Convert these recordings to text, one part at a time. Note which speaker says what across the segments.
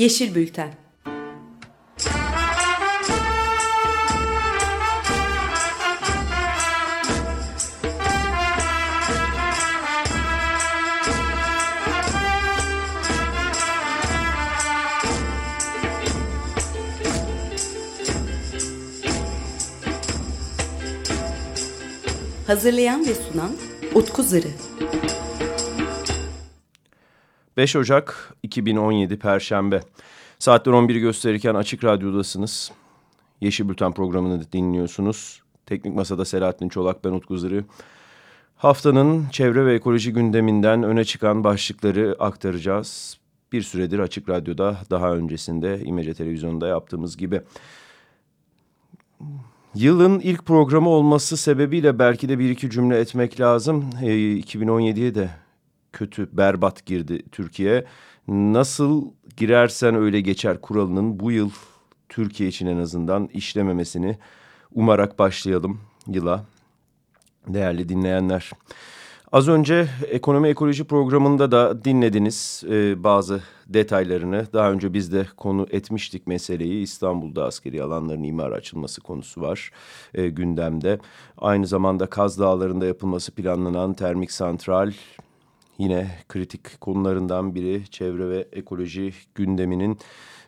Speaker 1: Yeşil Bülten Hazırlayan ve sunan Utku Zırı.
Speaker 2: 5 Ocak 2017 Perşembe. Saatler 11'i gösterirken Açık Radyo'dasınız. Yeşil Bülten programını dinliyorsunuz. Teknik Masa'da Selahattin Çolak, ben Utku Zırı. Haftanın çevre ve ekoloji gündeminden öne çıkan başlıkları aktaracağız. Bir süredir Açık Radyo'da daha öncesinde İmece Televizyonu'nda yaptığımız gibi. Yılın ilk programı olması sebebiyle belki de bir iki cümle etmek lazım. E, 2017'ye de kötü, berbat girdi Türkiye. Nasıl girersen öyle geçer kuralının bu yıl Türkiye için en azından işlememesini umarak başlayalım yıla. Değerli dinleyenler. Az önce ekonomi ekoloji programında da dinlediniz e, bazı detaylarını. Daha önce biz de konu etmiştik meseleyi. İstanbul'da askeri alanların imar açılması konusu var e, gündemde. Aynı zamanda Kaz Dağları'nda yapılması planlanan termik santral yine kritik konularından biri. Çevre ve ekoloji gündeminin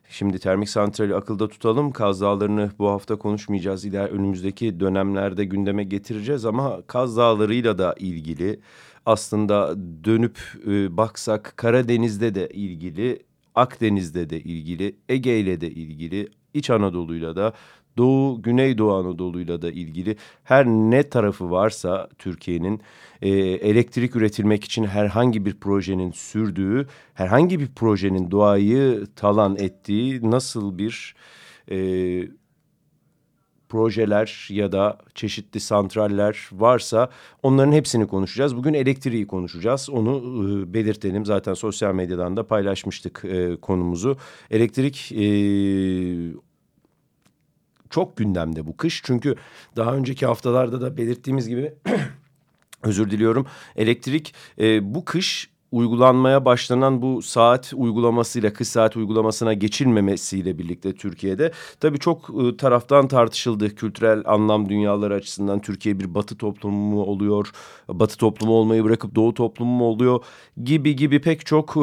Speaker 2: Şimdi termik santrali akılda tutalım. Kaz Dağları'nı bu hafta konuşmayacağız. İler önümüzdeki dönemlerde gündeme getireceğiz ama Kaz Dağları'yla da ilgili aslında dönüp e, baksak Karadeniz'de de ilgili, Akdeniz'de de ilgili, Ege ile de ilgili, İç Anadolu'yla da Doğu, Güneydoğu Anadolu'yla da ilgili her ne tarafı varsa Türkiye'nin e, elektrik üretilmek için herhangi bir projenin sürdüğü, herhangi bir projenin doğayı talan ettiği nasıl bir e, projeler ya da çeşitli santraller varsa onların hepsini konuşacağız. Bugün elektriği konuşacağız. Onu e, belirtelim. Zaten sosyal medyadan da paylaşmıştık e, konumuzu. Elektrik e, çok gündemde bu kış. Çünkü daha önceki haftalarda da belirttiğimiz gibi özür diliyorum. Elektrik e, bu kış uygulanmaya başlanan bu saat uygulamasıyla kış saat uygulamasına geçilmemesiyle birlikte Türkiye'de. Tabii çok e, taraftan tartışıldı kültürel anlam dünyaları açısından. Türkiye bir batı toplumu mu oluyor batı toplumu olmayı bırakıp doğu toplumu mu oluyor gibi gibi pek çok e,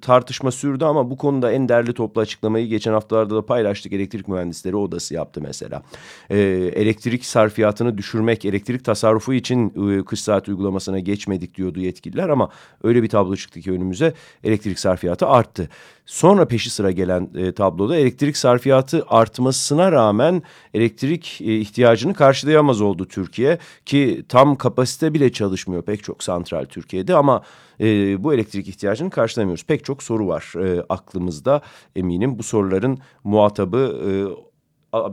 Speaker 2: tartışma sürdü. Ama bu konuda en değerli toplu açıklamayı geçen haftalarda da paylaştık. Elektrik mühendisleri odası yaptı mesela. E, elektrik sarfiyatını düşürmek elektrik tasarrufu için e, kış saat uygulamasına geçmedik diyordu yetkililer ama öyle bir tablo tablo çıktı ki önümüze elektrik sarfiyatı arttı. Sonra peşi sıra gelen e, tabloda elektrik sarfiyatı artmasına rağmen elektrik e, ihtiyacını karşılayamaz oldu Türkiye. Ki tam kapasite bile çalışmıyor pek çok santral Türkiye'de ama e, bu elektrik ihtiyacını karşılamıyoruz. Pek çok soru var e, aklımızda eminim bu soruların muhatabı e,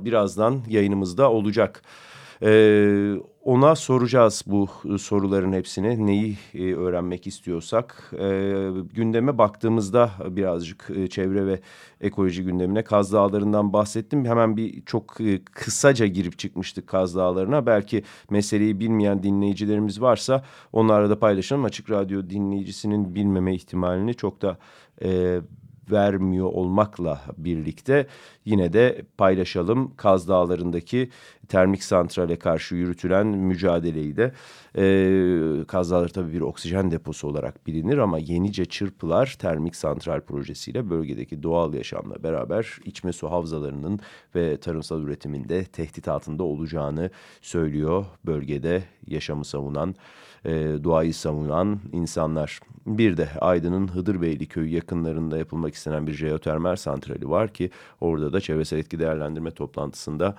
Speaker 2: birazdan yayınımızda olacak. Ee, ona soracağız bu e, soruların hepsini. Neyi e, öğrenmek istiyorsak. E, gündeme baktığımızda birazcık e, çevre ve ekoloji gündemine Kaz Dağları'ndan bahsettim. Hemen bir çok kısaca girip çıkmıştık Kaz Dağları'na. Belki meseleyi bilmeyen dinleyicilerimiz varsa onlarla da paylaşalım. Açık Radyo dinleyicisinin bilmeme ihtimalini çok da... vermiyor olmakla birlikte yine de paylaşalım Kaz Dağları'ndaki termik santrale karşı yürütülen mücadeleyi de. E, Kaz Dağları tabii bir oksijen deposu olarak bilinir ama Yenice Çırpılar termik santral projesiyle bölgedeki doğal yaşamla beraber içme su havzalarının ve tarımsal üretiminde tehdit altında olacağını söylüyor bölgede yaşamı savunan e, doğayı savunan insanlar. Bir de Aydın'ın Hıdırbeyli köyü yakınlarında yapılmak istenen bir jeotermal santrali var ki orada da çevresel etki değerlendirme toplantısında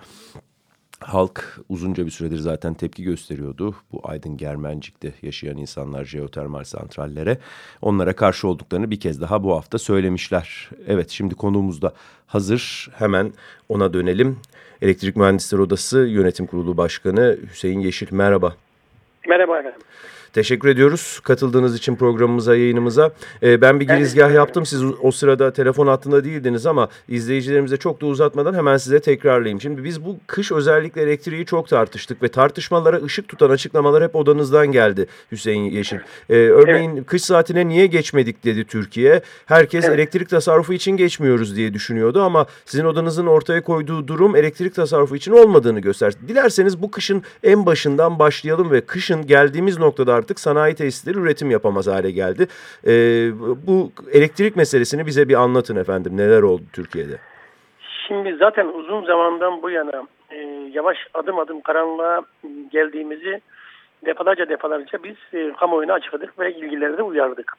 Speaker 2: halk uzunca bir süredir zaten tepki gösteriyordu. Bu Aydın Germencik'te yaşayan insanlar jeotermal santrallere onlara karşı olduklarını bir kez daha bu hafta söylemişler. Evet şimdi konuğumuz da hazır hemen ona dönelim. Elektrik Mühendisleri Odası Yönetim Kurulu Başkanı Hüseyin Yeşil merhaba.
Speaker 3: Merhaba efendim.
Speaker 2: Teşekkür ediyoruz katıldığınız için programımıza, yayınımıza. Ee, ben bir girizgah yaptım. Siz o sırada telefon hattında değildiniz ama izleyicilerimize çok da uzatmadan hemen size tekrarlayayım. Şimdi biz bu kış özellikle elektriği çok tartıştık ve tartışmalara ışık tutan açıklamalar hep odanızdan geldi Hüseyin Yeşil. Ee, örneğin evet. kış saatine niye geçmedik dedi Türkiye. Herkes evet. elektrik tasarrufu için geçmiyoruz diye düşünüyordu ama sizin odanızın ortaya koyduğu durum elektrik tasarrufu için olmadığını gösterdi. Dilerseniz bu kışın en başından başlayalım ve kışın geldiğimiz noktada artık sanayi tesisleri üretim yapamaz hale geldi. E, bu elektrik meselesini bize bir anlatın efendim. Neler oldu Türkiye'de?
Speaker 3: Şimdi zaten uzun zamandan bu yana e, yavaş adım adım karanlığa geldiğimizi defalarca defalarca biz e, kamuoyuna açıkladık ve ilgileri de uyardık.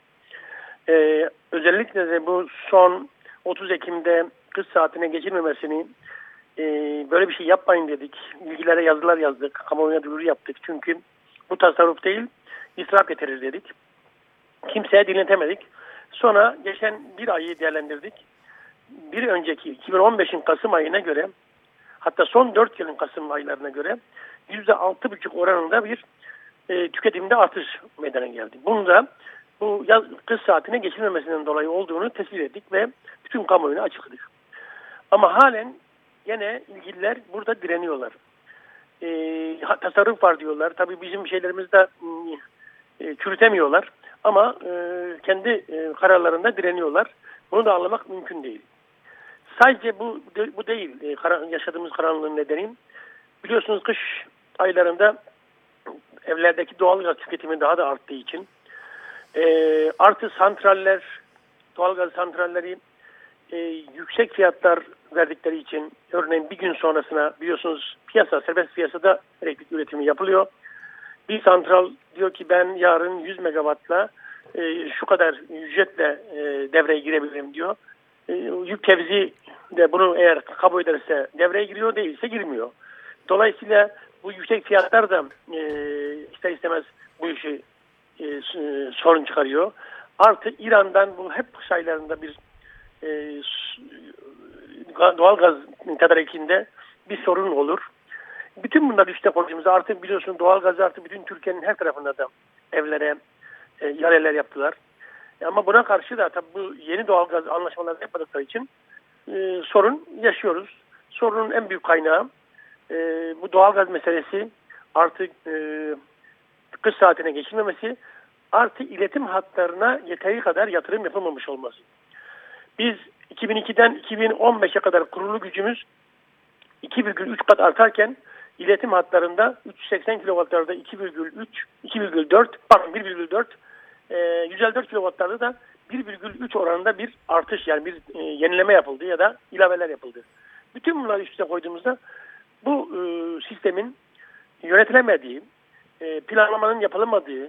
Speaker 3: E, özellikle de bu son 30 Ekim'de kış saatine geçilmemesini e, böyle bir şey yapmayın dedik. İlgilere yazılar yazdık. Kamuoyuna duyuru yaptık. Çünkü bu tasarruf değil israf getirir dedik. Kimseye dinletemedik. Sonra geçen bir ayı değerlendirdik. Bir önceki 2015'in Kasım ayına göre hatta son 4 yılın Kasım aylarına göre %6,5 oranında bir e, tüketimde artış meydana geldi. Bunu da bu yaz kış saatine geçilmemesinden dolayı olduğunu tespit ettik ve bütün kamuoyuna açıkladık. Ama halen yine ilgililer burada direniyorlar. E, tasarruf var diyorlar. Tabii bizim şeylerimizde e, çürütemiyorlar. Ama e, kendi e, kararlarında direniyorlar. Bunu da anlamak mümkün değil. Sadece bu bu değil e, kara, yaşadığımız karanlığın nedeni. Biliyorsunuz kış aylarında evlerdeki doğal gaz tüketimi daha da arttığı için e, artı santraller, doğal gaz santralleri e, yüksek fiyatlar verdikleri için örneğin bir gün sonrasına biliyorsunuz piyasa, serbest piyasada elektrik üretimi yapılıyor. Bir santral diyor ki ben yarın 100 megawattla e, şu kadar ücretle e, devreye girebilirim diyor. E, yük tevzi de bunu eğer kabul ederse devreye giriyor değilse girmiyor. Dolayısıyla bu yüksek fiyatlar da e, ister istemez bu işi e, sorun çıkarıyor. Artı İran'dan bu hep kış aylarında bir e, doğal gaz tedarikinde bir sorun olur. Bütün bunlar üstte koyduğumuzda artık biliyorsun doğal gaz artık bütün Türkiye'nin her tarafında da evlere e, yaleler yaptılar. E, ama buna karşı da tabii bu yeni doğal gaz anlaşmaları yapmadıkları için e, sorun yaşıyoruz. Sorunun en büyük kaynağı e, bu doğal gaz meselesi artık e, kış saatine geçilmemesi artı iletim hatlarına yeteri kadar yatırım yapılmamış olması. Biz 2002'den 2015'e kadar kurulu gücümüz 2,3 kat artarken iletim hatlarında 380 kilowattlarda 2,3, 2,4 pardon 1,4 e, 154 kilowattlarda da 1,3 oranında bir artış yani bir e, yenileme yapıldı ya da ilaveler yapıldı. Bütün bunları üst üste koyduğumuzda bu e, sistemin yönetilemediği, e, planlamanın yapılamadığı,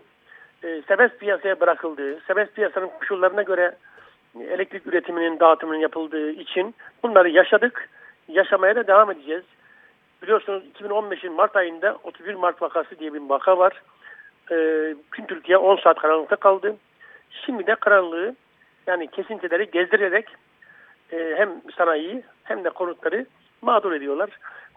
Speaker 3: e, serbest piyasaya bırakıldığı, serbest piyasanın koşullarına göre elektrik üretiminin dağıtımının yapıldığı için bunları yaşadık. Yaşamaya da devam edeceğiz. Biliyorsunuz 2015'in Mart ayında 31 Mart vakası diye bir vaka var. Ee, Türkiye 10 saat karanlıkta kaldı. Şimdi de karanlığı yani kesintileri gezdirerek e, hem sanayiyi hem de konutları mağdur ediyorlar.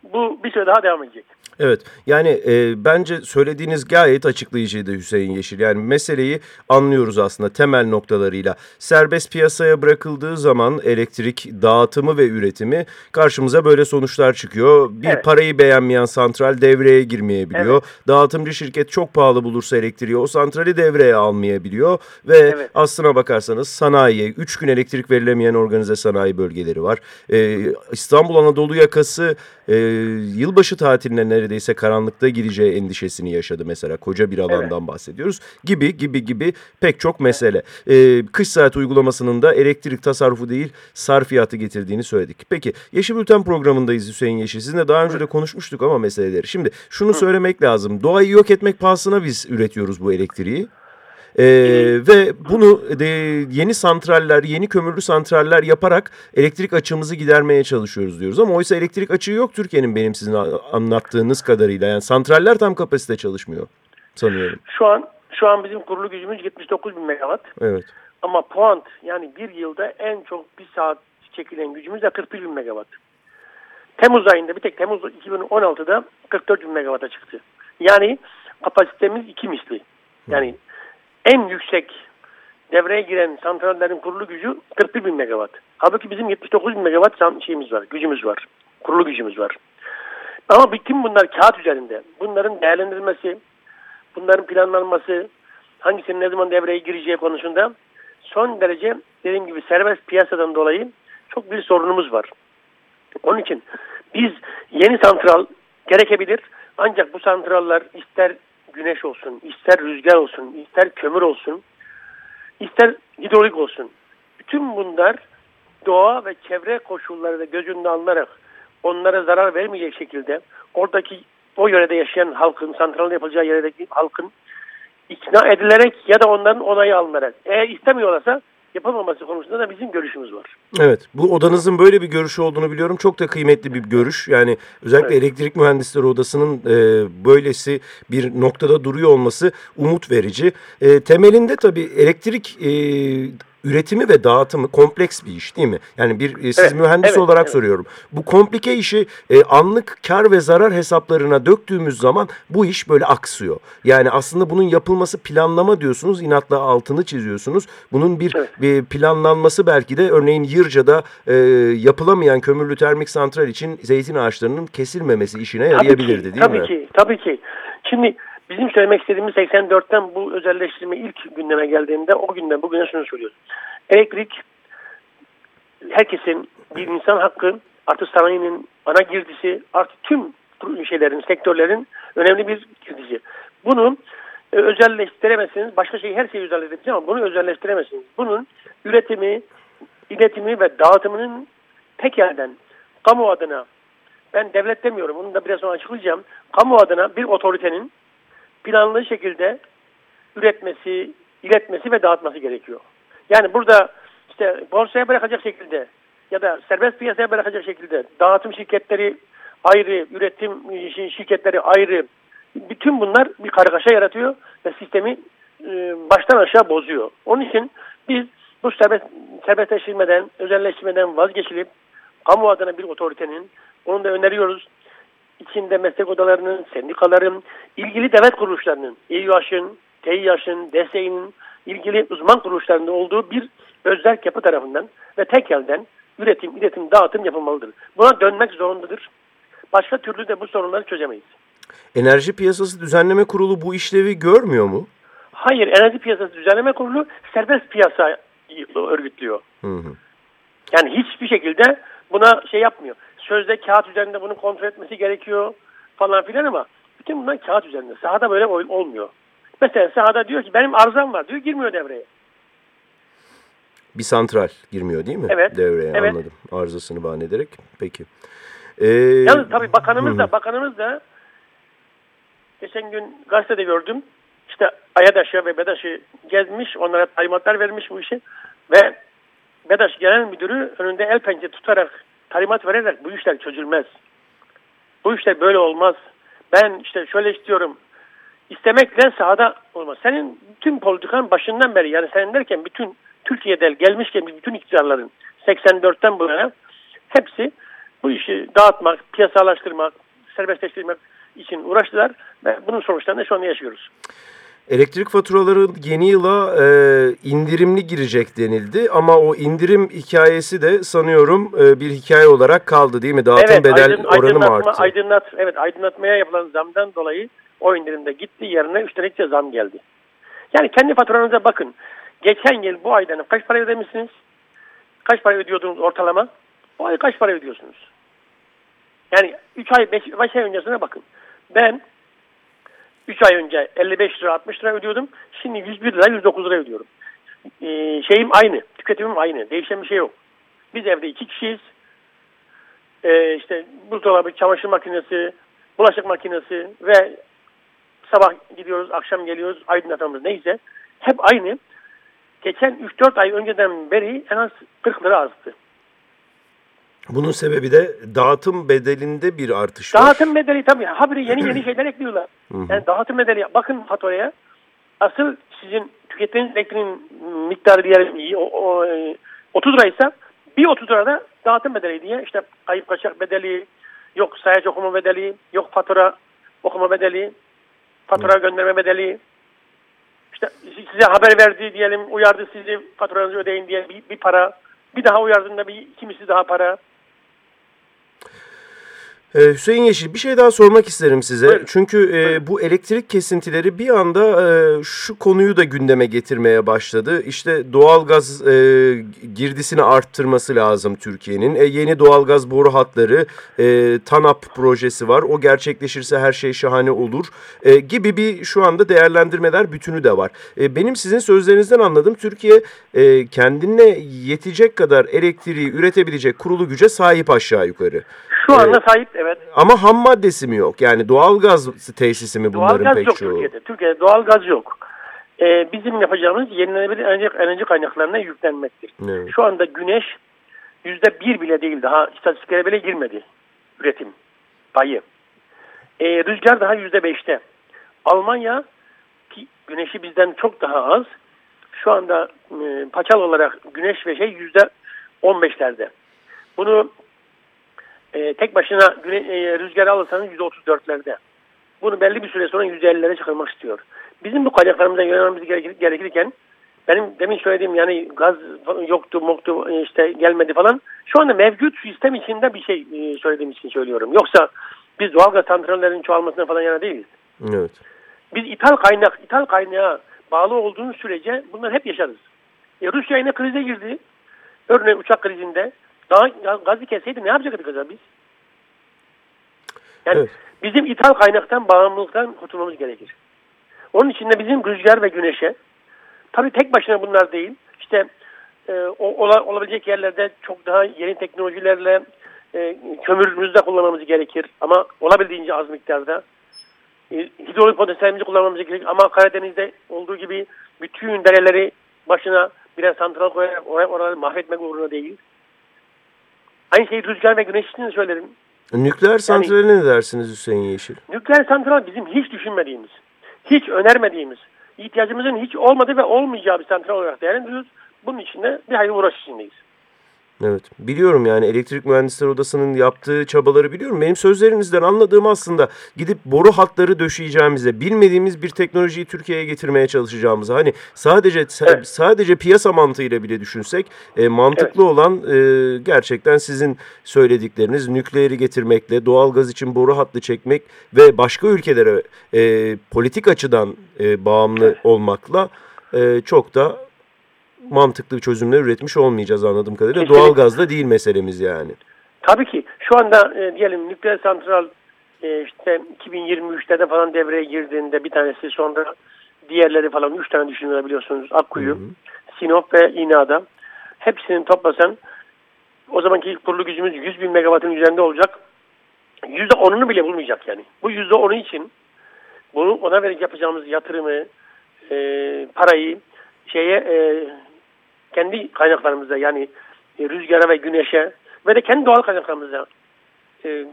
Speaker 3: Bu bir süre daha devam edecek.
Speaker 2: Evet yani e, bence söylediğiniz gayet açıklayıcıydı Hüseyin Yeşil. Yani meseleyi anlıyoruz aslında temel noktalarıyla. Serbest piyasaya bırakıldığı zaman elektrik dağıtımı ve üretimi karşımıza böyle sonuçlar çıkıyor. Bir evet. parayı beğenmeyen santral devreye girmeyebiliyor. Evet. Dağıtımcı şirket çok pahalı bulursa elektriği o santrali devreye almayabiliyor. Ve evet. aslına bakarsanız sanayiye 3 gün elektrik verilemeyen organize sanayi bölgeleri var. E, İstanbul Anadolu yakası e, yılbaşı tatiline neredeyse karanlıkta gireceği endişesini yaşadı mesela. Koca bir alandan evet. bahsediyoruz. Gibi gibi gibi pek çok mesele. E, kış saat uygulamasının da elektrik tasarrufu değil sarfiyatı getirdiğini söyledik. Peki Yeşil Bülten programındayız Hüseyin Yeşil. Sizinle daha önce de konuşmuştuk ama meseleleri. Şimdi şunu söylemek lazım. Doğayı yok etmek pahasına biz üretiyoruz bu elektriği. Ee, ve bunu de, yeni santraller, yeni kömürlü santraller yaparak elektrik açığımızı gidermeye çalışıyoruz diyoruz. Ama oysa elektrik açığı yok Türkiye'nin benim sizin anlattığınız kadarıyla. Yani santraller tam kapasite çalışmıyor sanıyorum.
Speaker 3: Şu an şu an bizim kurulu gücümüz 79 bin megawatt.
Speaker 2: Evet.
Speaker 3: Ama puant yani bir yılda en çok bir saat çekilen gücümüz de 41 bin megawatt. Temmuz ayında bir tek Temmuz 2016'da 44 bin megawatt'a çıktı. Yani kapasitemiz iki misli. Yani en yüksek devreye giren santrallerin kurulu gücü 41 bin megawatt. Halbuki bizim 79 bin megawatt şeyimiz var, gücümüz var. Kurulu gücümüz var. Ama bütün bunlar kağıt üzerinde. Bunların değerlendirilmesi, bunların planlanması, hangisinin ne zaman devreye gireceği konusunda son derece dediğim gibi serbest piyasadan dolayı çok bir sorunumuz var. Onun için biz yeni santral gerekebilir ancak bu santrallar ister güneş olsun, ister rüzgar olsun, ister kömür olsun, ister hidrolik olsun. Bütün bunlar doğa ve çevre koşulları da göz önüne alınarak onlara zarar vermeyecek şekilde oradaki o yörede yaşayan halkın, santralın yapılacağı yerdeki halkın ikna edilerek ya da onların onayı alınarak. Eğer istemiyorlarsa yapılmaması konusunda da bizim görüşümüz var.
Speaker 2: Evet bu odanızın böyle bir görüşü olduğunu biliyorum. Çok da kıymetli bir görüş. Yani özellikle evet. elektrik mühendisleri odasının e, böylesi bir noktada duruyor olması umut verici. E, temelinde tabii elektrik e, üretimi ve dağıtımı kompleks bir iş değil mi? Yani bir e, siz evet, mühendis evet, olarak evet. soruyorum. Bu komplike işi e, anlık kar ve zarar hesaplarına döktüğümüz zaman bu iş böyle aksıyor. Yani aslında bunun yapılması planlama diyorsunuz. inatla altını çiziyorsunuz. Bunun bir, evet. bir planlanması belki de örneğin Yırca'da e, yapılamayan kömürlü termik santral için zeytin ağaçlarının kesilmemesi işine yarayabilirdi değil
Speaker 3: tabii
Speaker 2: mi?
Speaker 3: Tabii ki. Tabii ki. Şimdi Bizim söylemek istediğimiz 84'ten bu özelleştirme ilk gündeme geldiğinde o günden bugüne şunu söylüyoruz. Elektrik herkesin bir insan hakkı artı sanayinin ana girdisi artı tüm şeylerin, sektörlerin önemli bir girdisi. Bunu e, özelleştiremezsiniz. Başka şeyi her şeyi özelleştirebilirsiniz ama bunu özelleştiremezsiniz. Bunun üretimi, iletimi ve dağıtımının tek yerden kamu adına ben devlet demiyorum. Bunu da biraz sonra açıklayacağım. Kamu adına bir otoritenin planlı şekilde üretmesi, iletmesi ve dağıtması gerekiyor. Yani burada işte borsaya bırakacak şekilde ya da serbest piyasaya bırakacak şekilde dağıtım şirketleri ayrı, üretim şirketleri ayrı. Bütün bunlar bir kargaşa yaratıyor ve sistemi e, baştan aşağı bozuyor. Onun için biz bu serbest, serbestleştirmeden, özelleştirmeden vazgeçilip kamu adına bir otoritenin, onu da öneriyoruz, içinde meslek odalarının, sendikaların, ilgili devlet kuruluşlarının, İYAŞ'ın, TİYAŞ'ın, DSE'nin ilgili uzman kuruluşlarında olduğu bir özerk yapı tarafından ve tek elden üretim, iletim, dağıtım yapılmalıdır. Buna dönmek zorundadır. Başka türlü de bu sorunları çözemeyiz.
Speaker 2: Enerji Piyasası Düzenleme Kurulu bu işlevi görmüyor mu?
Speaker 3: Hayır, Enerji Piyasası Düzenleme Kurulu serbest piyasa örgütlüyor. Hı hı. Yani hiçbir şekilde buna şey yapmıyor sözde kağıt üzerinde bunu kontrol etmesi gerekiyor falan filan ama bütün bunlar kağıt üzerinde. Sahada böyle olmuyor. Mesela sahada diyor ki benim arzam var diyor girmiyor devreye.
Speaker 2: Bir santral girmiyor değil mi?
Speaker 3: Evet.
Speaker 2: Devreye
Speaker 3: evet.
Speaker 2: anladım. Arızasını bahane ederek. Peki.
Speaker 3: Ee, Yalnız tabii bakanımız da bakanımız da geçen gün gazetede gördüm. İşte Ayadaş'ı ve Bedaş'ı gezmiş. Onlara talimatlar vermiş bu işi. Ve Bedaş Genel Müdürü önünde el pençe tutarak talimat vererek bu işler çözülmez. Bu işler böyle olmaz. Ben işte şöyle istiyorum. İstemekle sahada olmaz. Senin bütün politikan başından beri yani senin derken bütün Türkiye'de gelmişken bütün iktidarların 84'ten bu yana hepsi bu işi dağıtmak, piyasalaştırmak, serbestleştirmek için uğraştılar ve bunun sonuçlarını şu anda yaşıyoruz.
Speaker 2: Elektrik faturaları yeni yıla e, indirimli girecek denildi ama o indirim hikayesi de sanıyorum e, bir hikaye olarak kaldı değil mi? Dağıtım evet, bedel aydın, oranı mı arttı?
Speaker 3: Aydınlat, evet aydınlatmaya yapılan zamdan dolayı o indirimde gitti yerine üstelik de zam geldi. Yani kendi faturanıza bakın. Geçen yıl bu aydan kaç para ödemişsiniz? Kaç para ödüyordunuz ortalama? Bu ay kaç para ödüyorsunuz? Yani 3 ay 5 ay öncesine bakın. Ben 3 ay önce 55 lira 60 lira ödüyordum. Şimdi 101 lira 109 lira ödüyorum. Ee, şeyim aynı. Tüketimim aynı. Değişen bir şey yok. Biz evde iki kişiyiz. Ee, işte buzdolabı, çamaşır makinesi, bulaşık makinesi ve sabah gidiyoruz, akşam geliyoruz, aydınlatmamız neyse. Hep aynı. Geçen 3-4 ay önceden beri en az 40 lira arttı.
Speaker 2: Bunun sebebi de dağıtım bedelinde bir artış var.
Speaker 3: Dağıtım bedeli tabii. Habire yeni yeni şeyler ekliyorlar. yani dağıtım bedeli. Bakın faturaya. Asıl sizin tükettiğiniz elektriğin miktarı diyelim o, o, 30 liraysa bir 30 lirada dağıtım bedeli diye işte kayıp kaçak bedeli, yok sayaç okuma bedeli, yok fatura okuma bedeli, fatura Hı. gönderme bedeli. işte size haber verdi diyelim uyardı sizi faturanızı ödeyin diye bir, bir para. Bir daha uyardığında bir kimisi daha para.
Speaker 2: Ee, Hüseyin Yeşil bir şey daha sormak isterim size.
Speaker 3: Buyurun.
Speaker 2: Çünkü e, bu elektrik kesintileri bir anda e, şu konuyu da gündeme getirmeye başladı. İşte doğalgaz e, girdisini arttırması lazım Türkiye'nin. E, yeni doğalgaz boru hatları, e, TANAP projesi var. O gerçekleşirse her şey şahane olur e, gibi bir şu anda değerlendirmeler bütünü de var. E, benim sizin sözlerinizden anladım. Türkiye e, kendine yetecek kadar elektriği üretebilecek kurulu güce sahip aşağı yukarı.
Speaker 3: Şu anda sahip evet.
Speaker 2: Ama ham maddesi mi yok? Yani doğalgaz tesisi mi bunların
Speaker 3: Doğalgaz
Speaker 2: pek
Speaker 3: yok
Speaker 2: çoğu?
Speaker 3: Türkiye'de. Türkiye'de doğalgaz yok. Ee, bizim yapacağımız yenilenebilir enerji, enerji kaynaklarına yüklenmektir.
Speaker 2: Evet.
Speaker 3: Şu anda güneş yüzde bir bile değil daha istatistiklere bile girmedi üretim payı. Ee, rüzgar daha yüzde beşte. Almanya ki güneşi bizden çok daha az. Şu anda e, paçal olarak güneş ve şey yüzde on beşlerde. Bunu e, tek başına güne, e, rüzgarı alırsanız yüzde otuz dörtlerde. Bunu belli bir süre sonra yüzde ellilere çıkarmak istiyor. Bizim bu kaynaklarımıza yönelmemiz gerekir, gerekirken benim demin söylediğim yani gaz yoktu, moktu e, işte gelmedi falan. Şu anda mevcut sistem içinde bir şey e, söylediğim için söylüyorum. Yoksa biz doğalgaz santrallerinin çoğalmasına falan yana değiliz.
Speaker 2: Evet.
Speaker 3: Biz ithal kaynak, ithal kaynağa bağlı olduğumuz sürece bunları hep yaşarız. E, Rusya yine krize girdi. Örneğin uçak krizinde. Daha gazı kesseydi ne yapacaktık acaba biz? Yani
Speaker 2: Evet.
Speaker 3: bizim ithal kaynaktan, bağımlılıktan kurtulmamız gerekir. Onun için de bizim rüzgar ve güneşe, tabii tek başına bunlar değil, işte e, o, ola- olabilecek yerlerde çok daha yeni teknolojilerle e, kömürümüzü de kullanmamız gerekir. Ama olabildiğince az miktarda. E, hidrolik potansiyelimizi kullanmamız gerekir. Ama Karadeniz'de olduğu gibi bütün dereleri başına birer santral koyarak oraya, oraları mahvetmek uğruna değil. Aynı şeyi rüzgar ve güneş için de söylerim.
Speaker 2: Nükleer santrale ne dersiniz Hüseyin Yeşil?
Speaker 3: Nükleer santral bizim hiç düşünmediğimiz, hiç önermediğimiz, ihtiyacımızın hiç olmadığı ve olmayacağı bir santral olarak değerlendiriyoruz. Bunun için de bir hayli uğraş içindeyiz.
Speaker 2: Evet. Biliyorum yani Elektrik Mühendisleri Odası'nın yaptığı çabaları biliyorum. Benim sözlerinizden anladığım aslında gidip boru hatları döşeyeceğimize, bilmediğimiz bir teknolojiyi Türkiye'ye getirmeye çalışacağımıza. Hani sadece
Speaker 3: Evet.
Speaker 2: sadece piyasa mantığıyla bile düşünsek e, mantıklı olan e, gerçekten sizin söyledikleriniz nükleeri getirmekle, doğalgaz için boru hattı çekmek ve başka ülkelere e, politik açıdan e, bağımlı
Speaker 3: Evet.
Speaker 2: olmakla e, çok da mantıklı çözümler üretmiş olmayacağız anladığım kadarıyla.
Speaker 3: Kesinlikle.
Speaker 2: Doğalgazda değil meselemiz yani.
Speaker 3: Tabii ki şu anda e, diyelim nükleer santral e, işte 2023'te de falan devreye girdiğinde bir tanesi sonra diğerleri falan 3 tane düşünüyor biliyorsunuz. Akkuyu, Sinop ve İna'da. Hepsini toplasan o zamanki ilk kurulu gücümüz 100 bin megawattın üzerinde olacak. %10'unu bile bulmayacak yani. Bu %10'u için bunu ona verecek yapacağımız yatırımı, e, parayı şeye e, kendi kaynaklarımıza yani e, rüzgara ve güneşe ve de kendi doğal kaynaklarımıza e,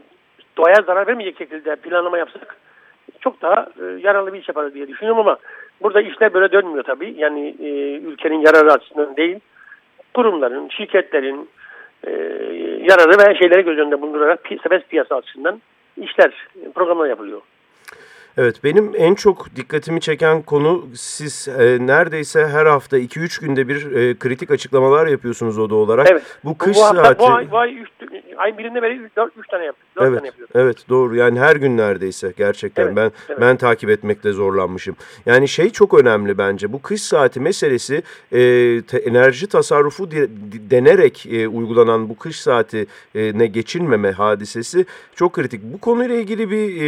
Speaker 3: doğaya zarar vermeyecek şekilde planlama yapsak çok daha e, yararlı bir iş yaparız diye düşünüyorum ama burada işler böyle dönmüyor tabii. Yani ülkenin yararı açısından değil, kurumların, şirketlerin yararı ve şeyleri göz önünde bulundurarak pi serbest piyasa açısından işler, programlar yapılıyor.
Speaker 2: Evet benim en çok dikkatimi çeken konu siz e, neredeyse her hafta 2-3 günde bir e, kritik açıklamalar yapıyorsunuz oda olarak.
Speaker 3: Evet.
Speaker 2: Bu kış
Speaker 3: bu, hafta,
Speaker 2: saati...
Speaker 3: bu ay, bu ay üç, ay birinde beri 3 tane yaptık. 4
Speaker 2: Evet,
Speaker 3: tane yapıyoruz.
Speaker 2: evet doğru yani her gün neredeyse gerçekten
Speaker 3: Evet,
Speaker 2: ben
Speaker 3: evet.
Speaker 2: ben takip etmekte zorlanmışım. Yani şey çok önemli bence bu kış saati meselesi e, enerji tasarrufu di- denerek e, uygulanan bu kış saati e, ne geçilmeme hadisesi çok kritik. Bu konuyla ilgili bir e,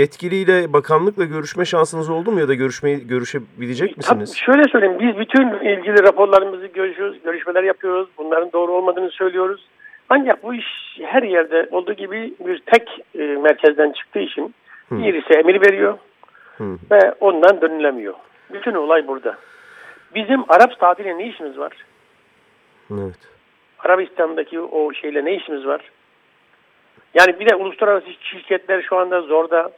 Speaker 2: yetkiliyle bakanlıkla görüşme şansınız oldu mu ya da görüşmeyi görüşebilecek misiniz?
Speaker 3: Tabii şöyle söyleyeyim. Biz bütün ilgili raporlarımızı görüşüyoruz, görüşmeler yapıyoruz. Bunların doğru olmadığını söylüyoruz. Ancak bu iş her yerde olduğu gibi bir tek e, merkezden çıktığı için birisi emir veriyor
Speaker 2: Hı.
Speaker 3: ve ondan dönülemiyor. Bütün olay burada. Bizim Arap tatiliyle ne işimiz var?
Speaker 2: Evet.
Speaker 3: Arabistan'daki o şeyle ne işimiz var? Yani bir de uluslararası şirketler şu anda zorda.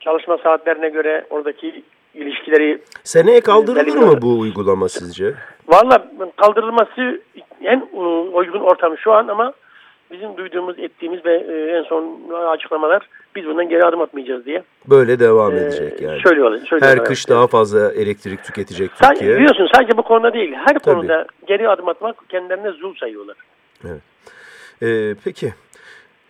Speaker 3: Çalışma saatlerine göre oradaki ilişkileri
Speaker 2: Seneye kaldırılır
Speaker 3: Belli
Speaker 2: mı bu uygulama sizce?
Speaker 3: Valla kaldırılması en uygun ortam şu an ama bizim duyduğumuz, ettiğimiz ve e, en son açıklamalar biz bundan geri adım atmayacağız diye.
Speaker 2: Böyle devam ee, edecek yani.
Speaker 3: Söylüyorlar. söylüyorlar
Speaker 2: Her kış daha fazla elektrik tüketecek Türkiye.
Speaker 3: Sadece, biliyorsun sadece bu konuda değil. Her Tabii. konuda geri adım atmak kendilerine zul sayıyorlar.
Speaker 2: Evet. Ee, peki.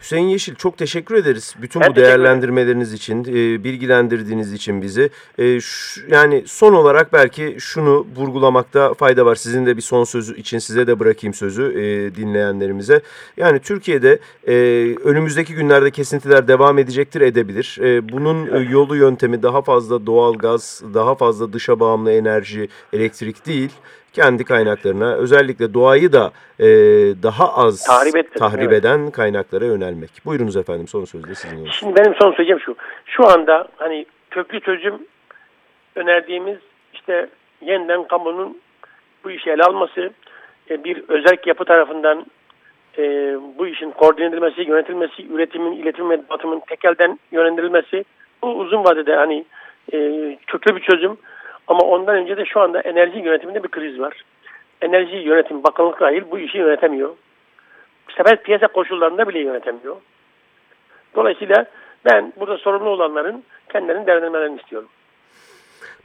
Speaker 2: Hüseyin Yeşil çok teşekkür ederiz bütün ben bu değerlendirmeleriniz için, e, bilgilendirdiğiniz için bizi. E, şu, yani son olarak belki şunu vurgulamakta fayda var. Sizin de bir son sözü için size de bırakayım sözü e, dinleyenlerimize. Yani Türkiye'de e, önümüzdeki günlerde kesintiler devam edecektir, edebilir. E, bunun e, yolu yöntemi daha fazla doğal gaz, daha fazla dışa bağımlı enerji, elektrik değil kendi kaynaklarına özellikle doğayı da e, daha az tahrip, ettim, tahrip evet. eden kaynaklara yönelmek. Buyurunuz efendim son sözde sizin olsun.
Speaker 3: Şimdi benim son söyleyeceğim şu. Şu anda hani köklü çözüm önerdiğimiz işte yeniden kamunun bu işi ele alması, e, bir özel yapı tarafından e, bu işin koordine edilmesi, yönetilmesi, üretimin, iletim ve dağıtımın tekelden yönlendirilmesi bu uzun vadede hani e, köklü bir çözüm. Ama ondan önce de şu anda enerji yönetiminde bir kriz var. Enerji yönetim bakanlık dahil bu işi yönetemiyor. Sefer piyasa koşullarında bile yönetemiyor. Dolayısıyla ben burada sorumlu olanların kendilerini değerlendirmelerini istiyorum.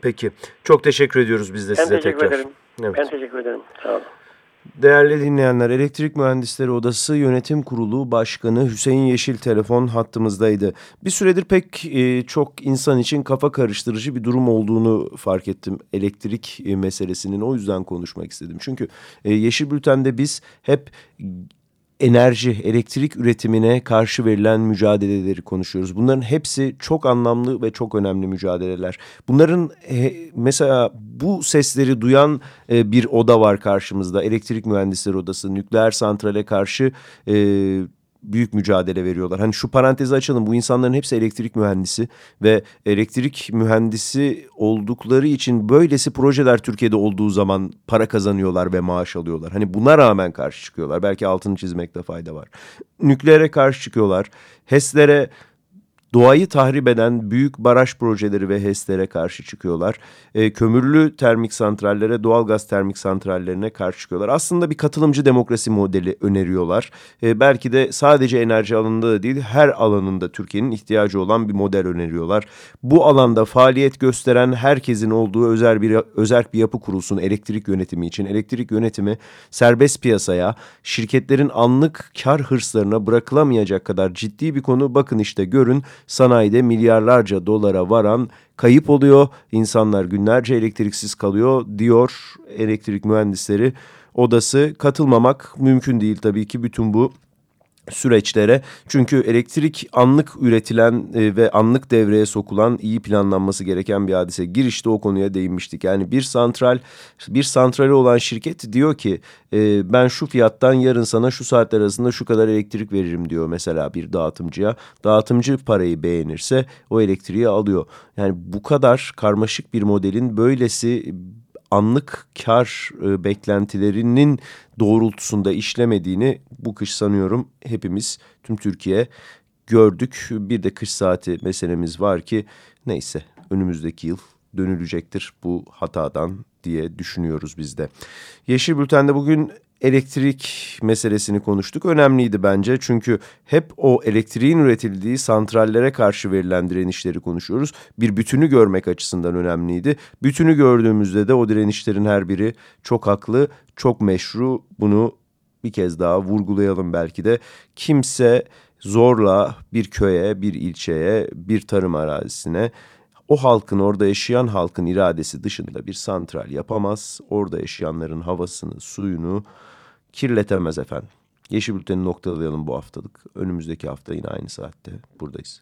Speaker 2: Peki. Çok teşekkür ediyoruz biz de ben size
Speaker 3: tekrar. Ederim. Evet. Ben teşekkür ederim. Sağ olun.
Speaker 2: Değerli dinleyenler, Elektrik Mühendisleri Odası Yönetim Kurulu Başkanı Hüseyin Yeşil telefon hattımızdaydı. Bir süredir pek e, çok insan için kafa karıştırıcı bir durum olduğunu fark ettim elektrik e, meselesinin. O yüzden konuşmak istedim. Çünkü e, Yeşil Bülten'de biz hep enerji, elektrik üretimine karşı verilen mücadeleleri konuşuyoruz. Bunların hepsi çok anlamlı ve çok önemli mücadeleler. Bunların e, mesela bu sesleri duyan e, bir oda var karşımızda. Elektrik Mühendisleri Odası, nükleer santrale karşı e, büyük mücadele veriyorlar. Hani şu parantezi açalım bu insanların hepsi elektrik mühendisi ve elektrik mühendisi oldukları için böylesi projeler Türkiye'de olduğu zaman para kazanıyorlar ve maaş alıyorlar. Hani buna rağmen karşı çıkıyorlar. Belki altını çizmekte fayda var. Nükleere karşı çıkıyorlar. HES'lere doğayı tahrip eden büyük baraj projeleri ve HES'lere karşı çıkıyorlar. E, kömürlü termik santrallere, doğalgaz termik santrallerine karşı çıkıyorlar. Aslında bir katılımcı demokrasi modeli öneriyorlar. E, belki de sadece enerji alanında da değil, her alanında Türkiye'nin ihtiyacı olan bir model öneriyorlar. Bu alanda faaliyet gösteren herkesin olduğu özel bir özel bir yapı kurulsun elektrik yönetimi için. Elektrik yönetimi serbest piyasaya, şirketlerin anlık kar hırslarına bırakılamayacak kadar ciddi bir konu. Bakın işte görün sanayide milyarlarca dolara varan kayıp oluyor. İnsanlar günlerce elektriksiz kalıyor diyor elektrik mühendisleri odası. Katılmamak mümkün değil tabii ki bütün bu süreçlere. Çünkü elektrik anlık üretilen e, ve anlık devreye sokulan iyi planlanması gereken bir hadise. Girişte o konuya değinmiştik. Yani bir santral, bir santrali olan şirket diyor ki e, ben şu fiyattan yarın sana şu saatler arasında şu kadar elektrik veririm diyor mesela bir dağıtımcıya. Dağıtımcı parayı beğenirse o elektriği alıyor. Yani bu kadar karmaşık bir modelin böylesi anlık kar e, beklentilerinin doğrultusunda işlemediğini bu kış sanıyorum hepimiz tüm Türkiye gördük. Bir de kış saati meselemiz var ki neyse önümüzdeki yıl dönülecektir bu hatadan diye düşünüyoruz biz de. Yeşil Bülten'de bugün elektrik meselesini konuştuk. Önemliydi bence çünkü hep o elektriğin üretildiği santrallere karşı verilen direnişleri konuşuyoruz. Bir bütünü görmek açısından önemliydi. Bütünü gördüğümüzde de o direnişlerin her biri çok haklı, çok meşru. Bunu bir kez daha vurgulayalım belki de. Kimse zorla bir köye, bir ilçeye, bir tarım arazisine o halkın orada yaşayan halkın iradesi dışında bir santral yapamaz. Orada yaşayanların havasını, suyunu kirletemez efendim. Yeşil Bülten'i noktalayalım bu haftalık. Önümüzdeki hafta yine aynı saatte buradayız.